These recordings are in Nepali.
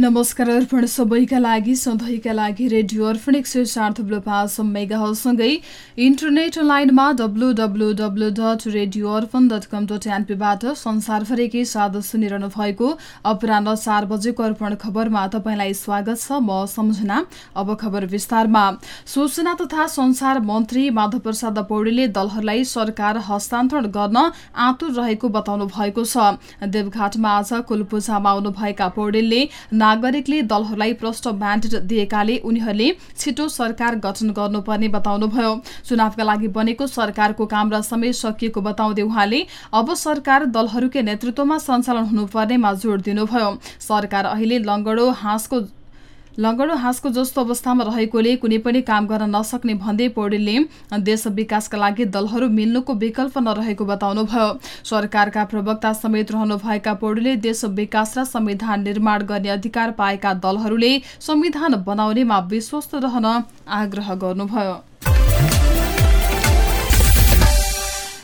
नमस्कार अर्पण सबैका लागि सधैँका लागि रेडियो अर्पण एक सय चार थुप्रो पाँच मेगाहरूसँगै इन्टरनेट लाइनमा W W W dot radio Arpan dot com dot एनपीबाट संसारभरिकै साथ सुनिरहनु भएको अपराह चार बजेको अर्पण खबरमा तपाईँलाई स्वागत छ म सम्झना। अब खबर विस्तारमा। सूचना तथा संसार मन्त्री माधव प्रसाद पौडेलले दलहरूलाई सरकार हस्तान्तरण गर्न आतुर रहेको बताउनु भएको छ। देवघाटमा आज कुलपूजामा आउनुभएका पौडेलले नागरिकले दलहरूलाई प्रष्ट ब्यान्ड दिएकाले उनीहरूले छिटो सरकार गठन गर्नुपर्ने बताउनुभयो। चुनावका लागि बनेको सरकारको काम र समय सकिएको बताउँदै उहाँले अब सरकार दलहरूकै नेतृत्वमा सञ्चालन हुनुपर्नेमा जोड़ दिनुभयो। सरकार अहिले लङ्गडो हाँसको लगडो हाँसको जस्तो अवस्थामा रहेकोले कुनै पनि काम गर्न नसक्ने भन्दै पौडेलले देश विकासका लागि दलहरू मिल्नुको विकल्प नरहेको बताउनुभयो। सरकारका प्रवक्ता समेत रहनुभएका पौडेलले देश विकास र संविधान निर्माण गर्ने अधिकार पाएका दलहरूले संविधान बनाउनेमा विश्वस्त रहन आग्रह गर्नुभयो।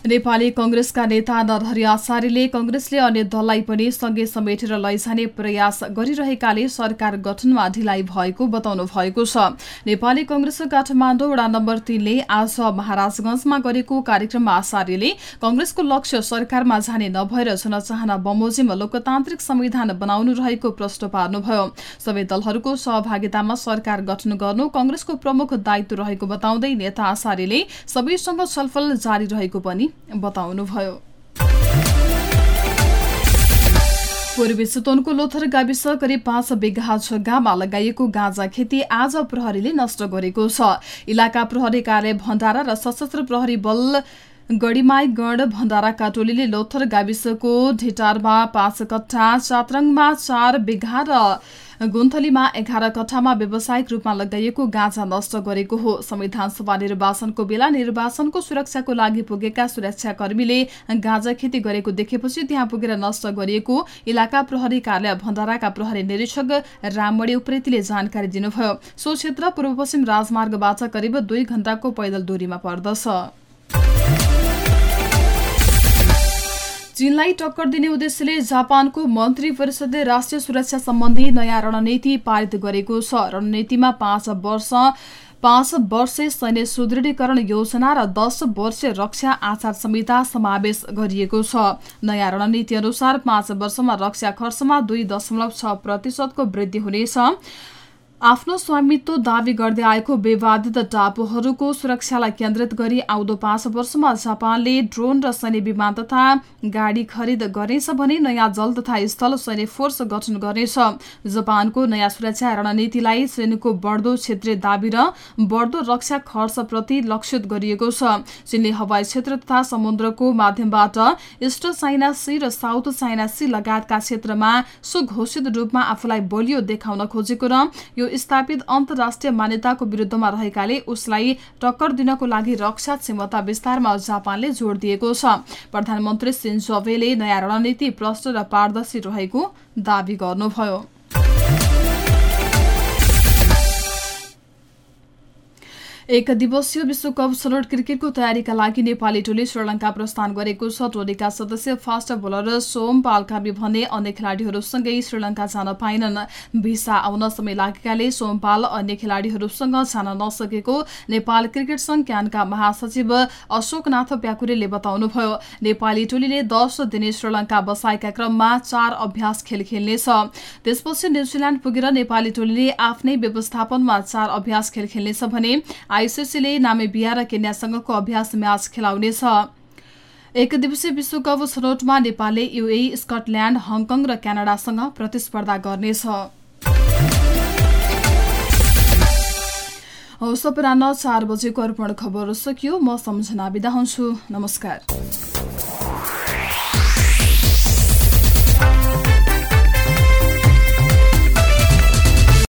नेपाली कंग्रेसका नेता नरहरि आचार्यले कंग्रेसले अन्य दललाई पनि सँगै समेटेर लैजाने प्रयास गरिरहेकाले सरकार गठनमा ढिलाइ भएको बताउनु भएको छ। नेपाली कंग्रेस काठमाडौँ वडा नम्बर तीनले आज महाराजगंजमा गरेको कार्यक्रममा आचार्यले कंग्रेसको लक्ष्य सरकारमा जाने नभएर जनचाहना बमोजिम लोकतान्त्रिक संविधान बनाउनु रहेको प्रश्न पार्नुभयो। सबै दलहरूको सहभागितामा सरकार गठन गर्नु कंग्रेसको प्रमुख दायित्व रहेको बताउँदै नेता आचार्यले सबैसँग छलफल जारी रहेको पनि बताउनुभयो पूर्वी चितवनको लोथर गाविस करिब पाँच बिघा जग्गामा लगाइएको गाँजा खेती आज प्रहरीले नष्ट गरेको छ। इलाका प्रहरी कार्य भण्डारा र सशस्त्र प्रहरी बल गढीमाई गढ भण्डाराका टोलीले लोथर गाविसको ढिटारमा पाँच कट्ठा चात्रङमा चार बिघा र गुन्थलीमा एघार कट्ठामा व्यावसायिक रूपमा लगाइएको गाँजा नष्ट गरेको हो। संविधान सभा निर्वाचनको बेला निर्वाचनको सुरक्षाको लागि पुगेका सुरक्षाकर्मीले गाँजा खेती गरेको देखेपछि त्यहाँ पुगेर नष्ट गरिएको इलाका प्रहरी कार्यालय भण्डाराका प्रहरी निरीक्षक राममणी उप्रेतीले जानकारी दिनुभयो। सो क्षेत्र पूर्व पश्चिम राजमार्गबाट करिब दुई घण्टाको पैदल दूरीमा पर्दछ। चीनलाई टक्कर दिने उद्देश्यले जापानको मन्त्री परिषदले राष्ट्रिय सुरक्षा सम्बन्धी नयाँ रणनीति पारित गरेको छ। रणनीतिमा पाँच वर्ष पाँच वर्षे सैन्य सुदृढीकरण योजना र दस वर्षीय रक्षा आचार संहिता समावेश गरिएको छ। नयाँ रणनीति अनुसार पाँच वर्षमा रक्षा खर्चमा दुई दशमलव छ प्रतिशतको वृद्धि हुनेछ। आफ्नो स्वामित्व दावी गर्दै आएको विवादित टापुहरूको सुरक्षालाई केन्द्रित गरी आउँदो पाँच वर्षमा जापानले ड्रोन र सैन्य विमान तथा गाडी खरिद गर्नेछ भने नयाँ जल तथा स्थल सैन्य फोर्स गठन गर्नेछ। जापानको नयाँ सुरक्षा रणनीतिलाई चीनको बढ्दो क्षेत्रीय दावी र बढ्दो रक्षा खर्चप्रति लक्षित गरिएको छ। चीनले हवाई क्षेत्र तथा समुद्रको माध्यमबाट इस्ट चाइना सी र साउथ चाइना सी लगायतका क्षेत्रमा सुघोषित रूपमा आफूलाई बलियो देखाउन खोजेको र स्थापित अन्तर्राष्ट्रिय मान्यताको विरुद्धमा रहेकाले उसलाई टक्कर दिनको लागि रक्षा क्षमता विस्तारमा जापानले जोड़ दिएको छ। प्रधानमन्त्री सिन्जोवेले नयाँ रणनीति प्रष्ट र पारदर्शी रहेको दावी गर्नुभयो। एक दिवसीय विश्वकप सरोड क्रिकेटको तयारीका लागि नेपाली टोली श्रीलङ्का प्रस्थान गरेको छ टोलीका सदस्य फास्ट बोलर सोम पालकामी भने अन्य खेलाड़ीहरूसँगै श्रीलङ्का जान पाइनन्। भिसा आउन समय लागेकाले सोमपाल अन्य खेलाड़ीहरूसँग जान नसकेको नेपाल क्रिकेट संघ क्यानका महासचिव अशोकनाथ प्याकुरेले बताउनुभयो। नेपाली टोलीले दश दिने श्रीलङ्का बसाएका क्रममा चार अभ्यास खेल खेल्नेछ। त्यसपछि न्यूजील्याण्ड पुगेर नेपाली टोलीले आफ्नै व्यवस्थापनमा चार अभ्यास खेल खेल्नेछ भने आइसिसीले नामेबिया र केन्यासँगको अभ्यास म्याच खेलाउनेछ। एक दिवसीय विश्वकप छनौटमा नेपालले युए स्कटल्याण्ड हङकङ र क्यानाडासँग प्रतिस्पर्धा गर्नेछ। हौस अपरान्न चार बजेको अर्पण खबर सकियो। म सम्झना बिदा हुन्छु। नमस्कार।